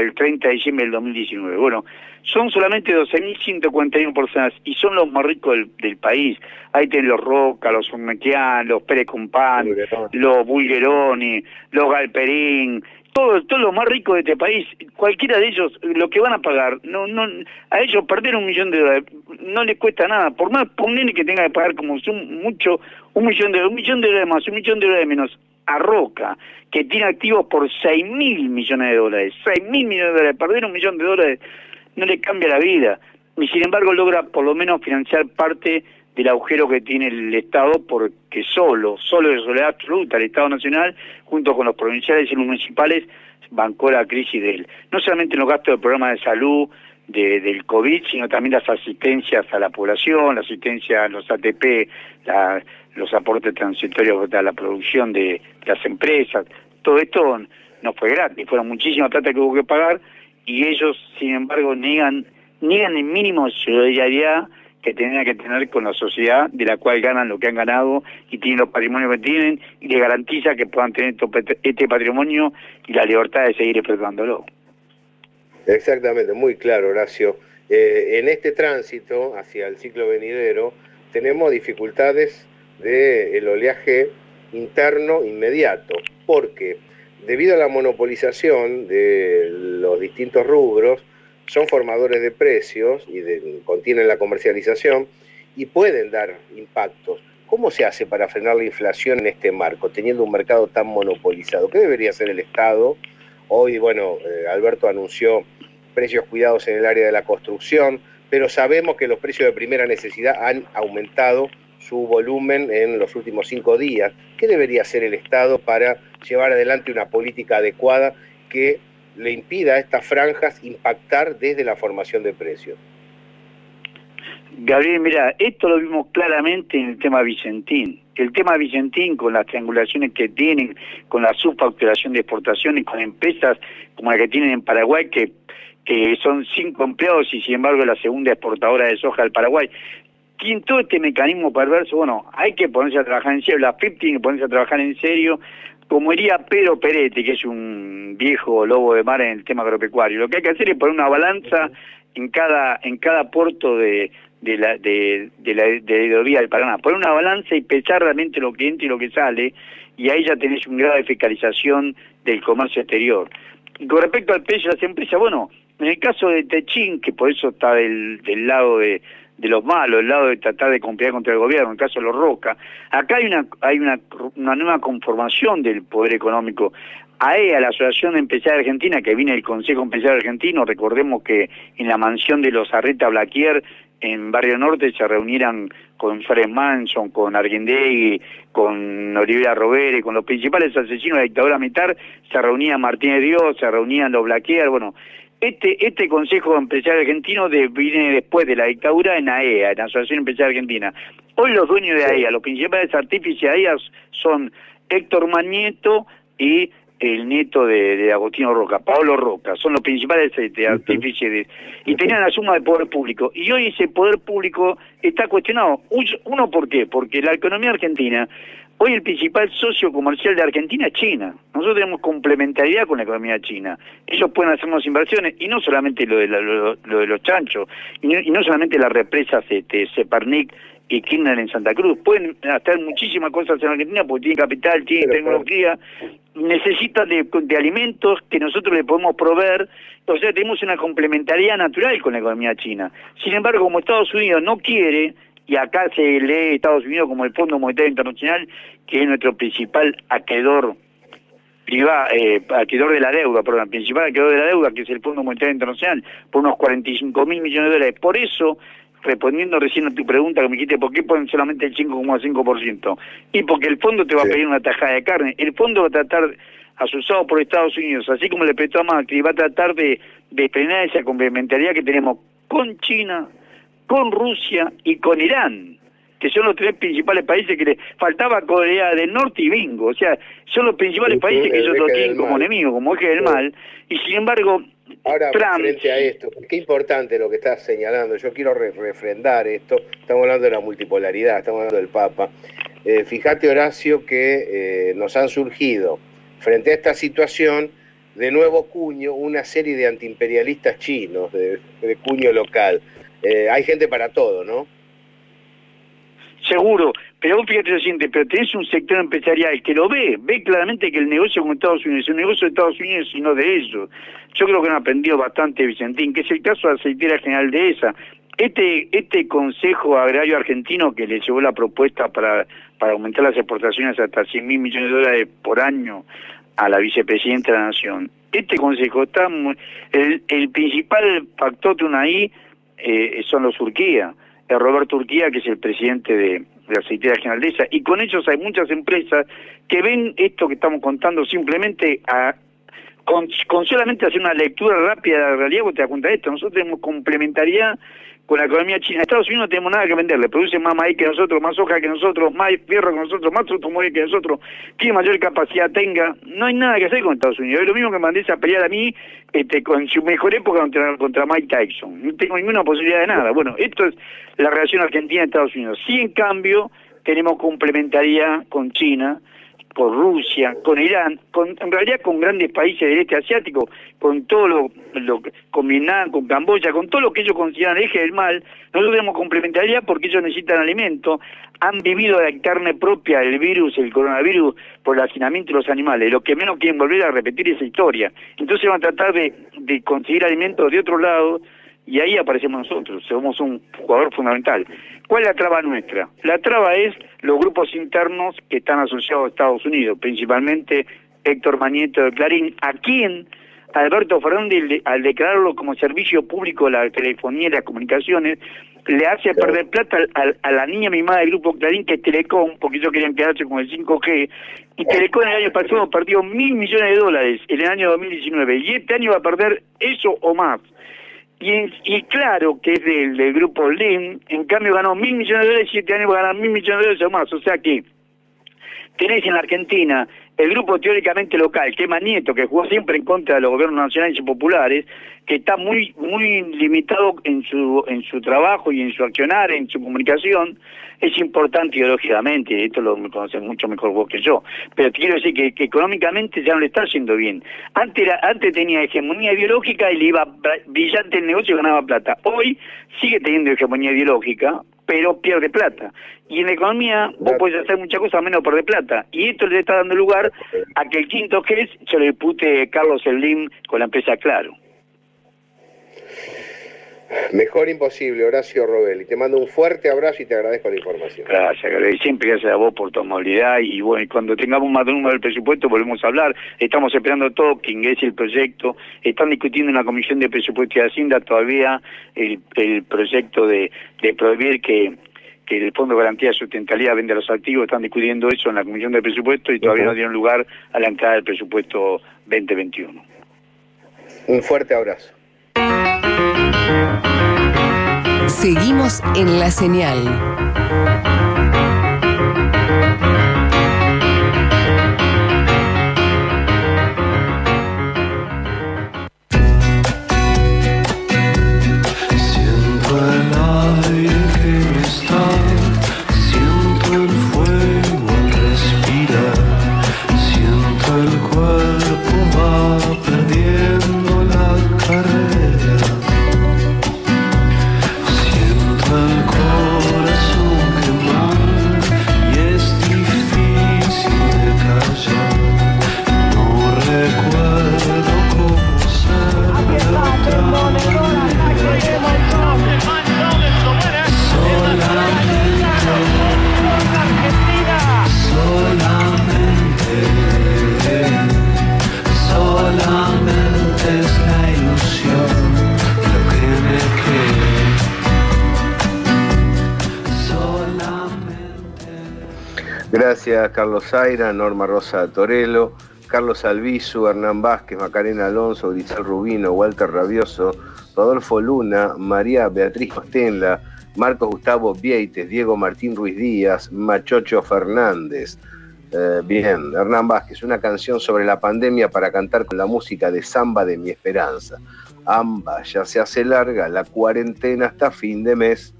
el 30 de diciembre del 2019. Bueno, son solamente 12.141 personas y son los más ricos del, país. Ahí tienen los Roca, los Urmequian, los Pérez Compán, los Bulgeroni, los Galperín, todos, todos los más ricos de este país, cualquiera de ellos, lo que van a pagar, no, no, a ellos perder un millón de dólares no les cuesta nada, por más por que tenga que pagar como mucho, un millón de un millón de dólares más, un millón de dólares menos, a Roca, que tiene activos por 6 mil millones de dólares, 6 mil millones de dólares, perder un millón de dólares no le cambia la vida, y sin embargo logra por lo menos financiar parte del agujero que tiene el Estado porque solo, solo de soledad absoluta, el Estado Nacional, junto con los provinciales y los municipales, bancó la crisis de él. No solamente en los gastos del programa de salud, de, del COVID, sino también las asistencias a la población, la asistencia a los ATP, los aportes transitorios a la producción de las empresas. Todo esto no fue gratis, fueron muchísima plata que hubo que pagar y ellos, sin embargo, niegan, niegan el mínimo de solidaridad que tenía que tener con la sociedad de la cual ganan lo que han ganado y tienen los patrimonios que tienen y le garantiza que puedan tener este patrimonio y la libertad de seguir explotándolo. Exactamente, muy claro, Horacio. Eh, en este tránsito hacia el ciclo venidero tenemos dificultades del oleaje interno inmediato, porque debido a la monopolización de los distintos rubros, son formadores de precios y contienen la comercialización y pueden dar impactos. ¿Cómo se hace para frenar la inflación en este marco, teniendo un mercado tan monopolizado? ¿Qué debería hacer el Estado? Hoy, bueno, eh, Alberto anunció precios cuidados en el área de la construcción, pero sabemos que los precios de primera necesidad han aumentado su volumen en los últimos cinco días. ¿Qué debería hacer el Estado para llevar adelante una política adecuada que le impida a estas franjas impactar desde la formación de precios. Gabriel, mira, esto lo vimos claramente en el tema Vicentín. El tema Vicentín, con las triangulaciones que tienen, con la subfacturación de exportaciones, con empresas como la que tienen en Paraguay, que, que son cinco empleados y sin embargo la segunda exportadora de soja del Paraguay. Todo este mecanismo perverso, bueno, hay que ponerse a trabajar en serio, la FIP tiene que ponerse a trabajar en serio, como diría Pedro Peretti, que es un viejo lobo de mar en el tema agropecuario, lo que hay que hacer es poner una balanza en cada en cada puerto de, de la de, de la de hidrovía del Paraná, poner una balanza y pesar realmente lo que entra y lo que sale, y ahí ya tenés un grado de fiscalización del comercio exterior. Y con respecto al precio de las empresas, bueno, en el caso de Techín, que por eso está del, del lado de, de los malos, el lado de tratar de conspirar contra el gobierno, en el caso de los Roca. Acá hay una, hay una, una nueva conformación del poder económico. AEA, la Asociación Empresaria Argentina, que viene del Consejo Empresario Argentino, recordemos que en la mansión de los Arreta Blaquier, en Barrio Norte, se reunieran con Fred Manson, con Arguindegui, con Olivia Rovere, con los principales asesinos de la dictadura militar, se reunían Martínez Dios, se reunían los Blaquier, bueno, este, este Consejo Empresario Argentino viene después de la dictadura en AEA, en la Asociación Empresaria Argentina. Hoy los dueños de AEA, los principales artífices de AEA son Héctor Manieto y el nieto de, Agostino Roca, Pablo Roca, son los principales este, artífices y tenían la suma de poder público. Y hoy ese poder público está cuestionado. Uno, ¿por qué? Porque la economía argentina Hoy el principal socio comercial de Argentina es China. Nosotros tenemos complementariedad con la economía china. Ellos pueden hacernos inversiones, y no solamente lo de, lo, de los chanchos, y no, solamente las represas este, Separnik y Kirchner en Santa Cruz. Pueden hacer muchísimas cosas en Argentina porque tienen capital, tienen tecnología, necesitan de, de, alimentos que nosotros le podemos proveer. O sea, tenemos una complementariedad natural con la economía china. Sin embargo, como Estados Unidos no quiere, y acá se lee Estados Unidos como el Fondo Monetario Internacional, que es nuestro principal acreedor privado, eh, acreedor de la deuda, perdón, principal acreedor de la deuda, que es el Fondo Monetario Internacional, por unos 45 mil millones de dólares. Por eso, respondiendo recién a tu pregunta que me dijiste, ¿por qué ponen solamente el 5,5%? Y porque el fondo te va a pedir una tajada de carne. El fondo va a tratar, asusado por Estados Unidos, así como le prestó a Macri, va a tratar de, de frenar esa complementariedad que tenemos con China, con Rusia y con Irán, que son los tres principales países que le faltaba Corea del Norte y Bingo, o sea, son los principales países que ellos lo tienen como enemigo, como eje del mal, y sin embargo, Ahora, frente a esto, qué importante lo que estás señalando, yo quiero refrendar esto, estamos hablando de la multipolaridad, estamos hablando del Papa. Eh, fíjate, Horacio, que eh, nos han surgido frente a esta situación de nuevo cuño una serie de antiimperialistas chinos, de, cuño local. Eh, hay gente para todo, ¿no? Seguro, pero vos fíjate lo siguiente, pero tenés un sector empresarial que lo ve, ve claramente que el negocio con Estados Unidos es un negocio de Estados Unidos y no de ellos. Yo creo que han aprendido bastante, Vicentín, que es el caso de Aceitera General de esa. Este, este Consejo Agrario Argentino que le llevó la propuesta para, para aumentar las exportaciones hasta 100 mil millones de dólares por año a la vicepresidenta de la Nación, este Consejo está... el, el principal factotum ahí eh, son los Urquía, el Roberto Urquía, que es el presidente de, de Aceitera y con ellos hay muchas empresas que ven esto que estamos contando simplemente a, con, con solamente hacer una lectura rápida de la realidad, vos te das cuenta esto, nosotros tenemos complementariedad con la economía china. Estados Unidos no tenemos nada que venderle, produce más maíz que nosotros, más soja que nosotros, más fierro que nosotros, más automóvil que nosotros, tiene mayor capacidad tenga, no hay nada que hacer con Estados Unidos. Es lo mismo que mandé a pelear a mí este, con su mejor época contra, contra Mike Tyson. No tengo ninguna posibilidad de nada. Bueno, esto es la relación Argentina-Estados Unidos. Sí, en cambio, tenemos complementariedad con China, con Rusia, con Irán, con, en realidad con grandes países del este asiático, con todo lo, lo con Vietnam, con Camboya, con todo lo que ellos consideran eje del mal, nosotros tenemos complementariedad porque ellos necesitan alimento, han vivido de carne propia el virus, el coronavirus, por el hacinamiento de los animales, lo que menos quieren volver a repetir esa historia. Entonces van a tratar de, de conseguir alimentos de otro lado, y ahí aparecemos nosotros, somos un jugador fundamental. ¿Cuál es la traba nuestra? La traba es los grupos internos que están asociados a Estados Unidos, principalmente Héctor Manieto de Clarín, a quien Alberto Fernández, al declararlo como servicio público de la telefonía y las comunicaciones, le hace perder plata a, la niña mimada del grupo Clarín, que es Telecom, porque ellos querían quedarse con el 5G, y Telecom en el año pasado perdió mil millones de dólares en el año 2019, y este año va a perder eso o más. Y, claro que es del, del grupo LIN, en cambio ganó mil millones de dólares y siete años va a ganar mil millones de dólares o más. O sea que tenés en la Argentina el grupo teóricamente local, que es Manieto, que jugó siempre en contra de los gobiernos nacionales y populares, que está muy muy limitado en su en su trabajo y en su accionar, en su comunicación, es importante ideológicamente, esto lo conocen mucho mejor vos que yo, pero quiero decir que, económicamente ya no le está haciendo bien. Antes antes tenía hegemonía ideológica y le iba brillante el negocio y ganaba plata. Hoy sigue teniendo hegemonía ideológica, pero pierde plata. Y en la economía vos podés hacer muchas cosas menos perder plata. Y esto le está dando lugar a que el quinto es se le pute Carlos Slim con la empresa Claro. Mejor imposible, Horacio Robelli. Te mando un fuerte abrazo y te agradezco la información. Gracias, y siempre gracias a vos por tu amabilidad. Y bueno, cuando tengamos más número del presupuesto volvemos a hablar. Estamos esperando todo que ingrese el proyecto. Están discutiendo en la Comisión de Presupuesto y Hacienda todavía el, el proyecto de, de prohibir que que el Fondo de Garantía de Sustentabilidad vende los activos, están discutiendo eso en la Comisión de Presupuesto y todavía no dieron lugar a la entrada del presupuesto 2021. Un fuerte abrazo. Seguimos en la señal. Carlos Zaira, Norma Rosa Torello, Carlos Albizu, Hernán Vázquez, Macarena Alonso, Grisel Rubino, Walter Rabioso, Rodolfo Luna, María Beatriz Costenla, Marcos Gustavo Vieites, Diego Martín Ruiz Díaz, Machocho Fernández. Eh, bien, Hernán Vázquez, una canción sobre la pandemia para cantar con la música de Samba de mi Esperanza. Amba, ya se hace larga la cuarentena hasta fin de mes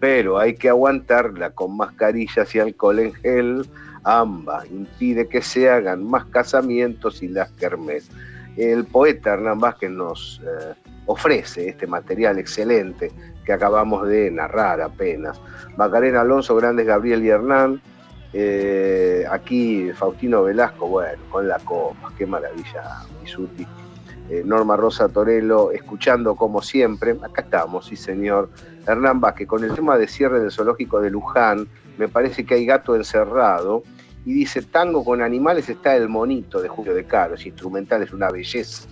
pero hay que aguantarla con mascarillas y alcohol en gel. AMBA impide que se hagan más casamientos y las kermés. el poeta Hernán Vázquez nos eh, ofrece este material excelente que acabamos de narrar apenas. Macarena Alonso, Grandes Gabriel y Hernán, eh, aquí Faustino Velasco, bueno, con la copa, qué maravilla, Misuti. Eh, Norma Rosa Torello, escuchando como siempre, acá estamos, sí señor. Hernán Vázquez, con el tema de cierre del zoológico de Luján, me parece que hay gato encerrado, y dice, tango con animales está el monito de Julio de Caro, es instrumental, es una belleza.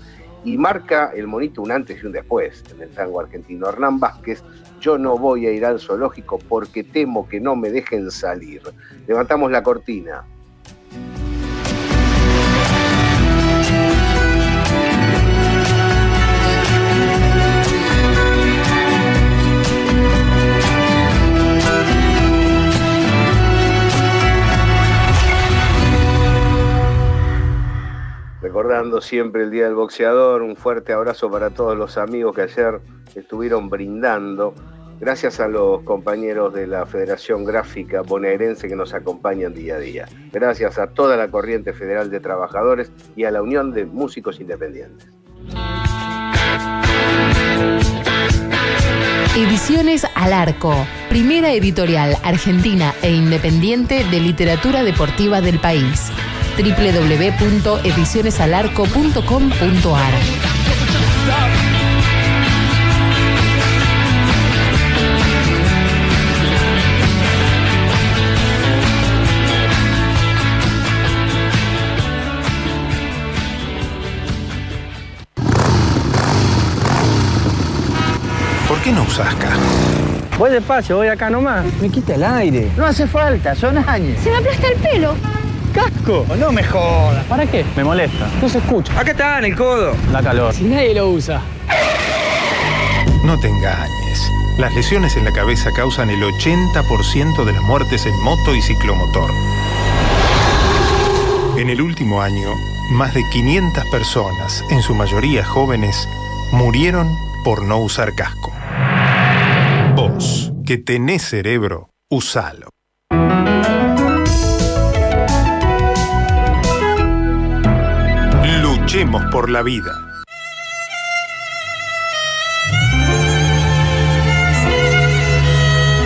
Y marca el monito un antes y un después en el tango argentino. Hernán Vázquez, yo no voy a ir al zoológico porque temo que no me dejen salir. Levantamos la cortina. Recordando siempre el Día del Boxeador, un fuerte abrazo para todos los amigos que ayer estuvieron brindando, gracias a los compañeros de la Federación Gráfica Bonaerense que nos acompañan día a día. Gracias a toda la Corriente Federal de Trabajadores y a la Unión de Músicos Independientes. Ediciones al Arco, primera editorial argentina e independiente de literatura deportiva del país www.edicionesalarco.com.ar. ¿Por qué no usas casco? Voy despacio, voy acá nomás. Me quita el aire. No hace falta, son años. Se me aplasta el pelo casco. No me jodas. ¿Para qué? Me molesta. No se escucha. Acá está, en el codo. La calor. Si nadie lo usa. No te engañes. Las lesiones en la cabeza causan el 80% de las muertes en moto y ciclomotor. En el último año, más de 500 personas, en su mayoría jóvenes, murieron por no usar casco. Vos, que tenés cerebro, usalo. Luchemos por la vida.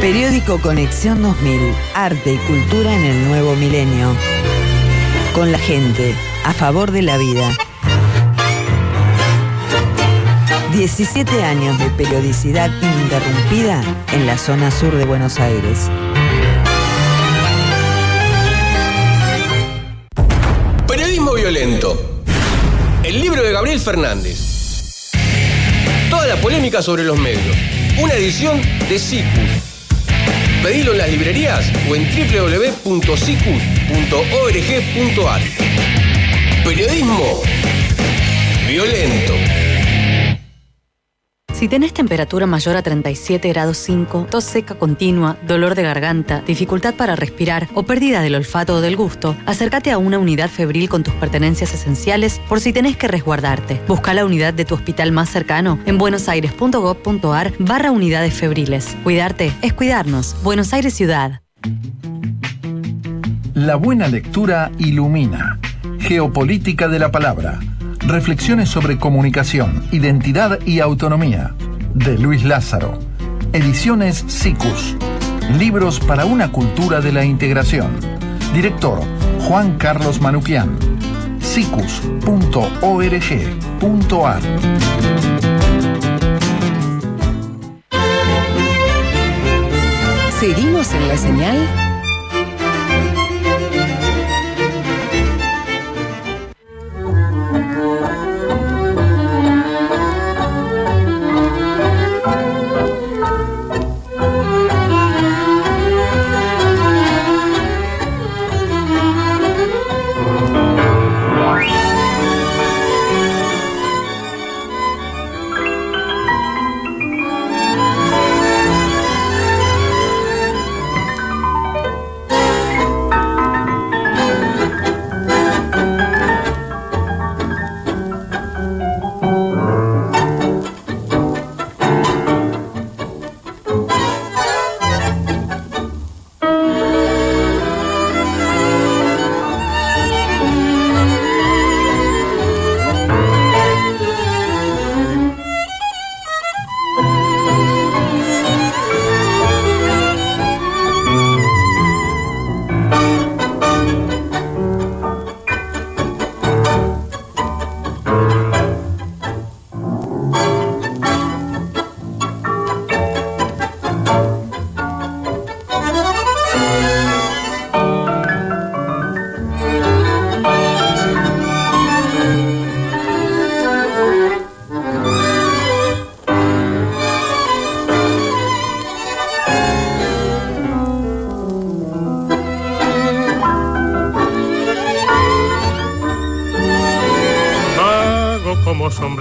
Periódico Conexión 2000, Arte y Cultura en el Nuevo Milenio. Con la gente, a favor de la vida. 17 años de periodicidad ininterrumpida en la zona sur de Buenos Aires. Periodismo violento Gabriel Fernández. Toda la polémica sobre los medios. Una edición de Cicus. Pedilo en las librerías o en www.cicus.org.ar. Periodismo violento. Si tenés temperatura mayor a 37 grados 5, tos seca continua, dolor de garganta, dificultad para respirar o pérdida del olfato o del gusto, acércate a una unidad febril con tus pertenencias esenciales por si tenés que resguardarte. Busca la unidad de tu hospital más cercano en buenosaires.gov.ar barra unidades febriles. Cuidarte es cuidarnos. Buenos Aires Ciudad. La buena lectura ilumina. Geopolítica de la palabra Reflexiones sobre comunicación, identidad y autonomía. De Luis Lázaro. Ediciones SICUS. Libros para una cultura de la integración. Director Juan Carlos Manuquian. sicus.org.ar. Seguimos en la señal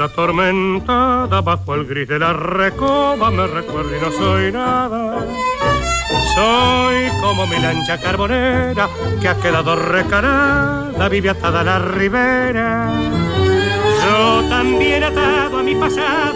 atormentada bajo el gris de la recoba me recuerdo y no soy nada. Soy como mi lancha carbonera que ha quedado recarada, vive atada a la ribera. Yo también atado a mi pasado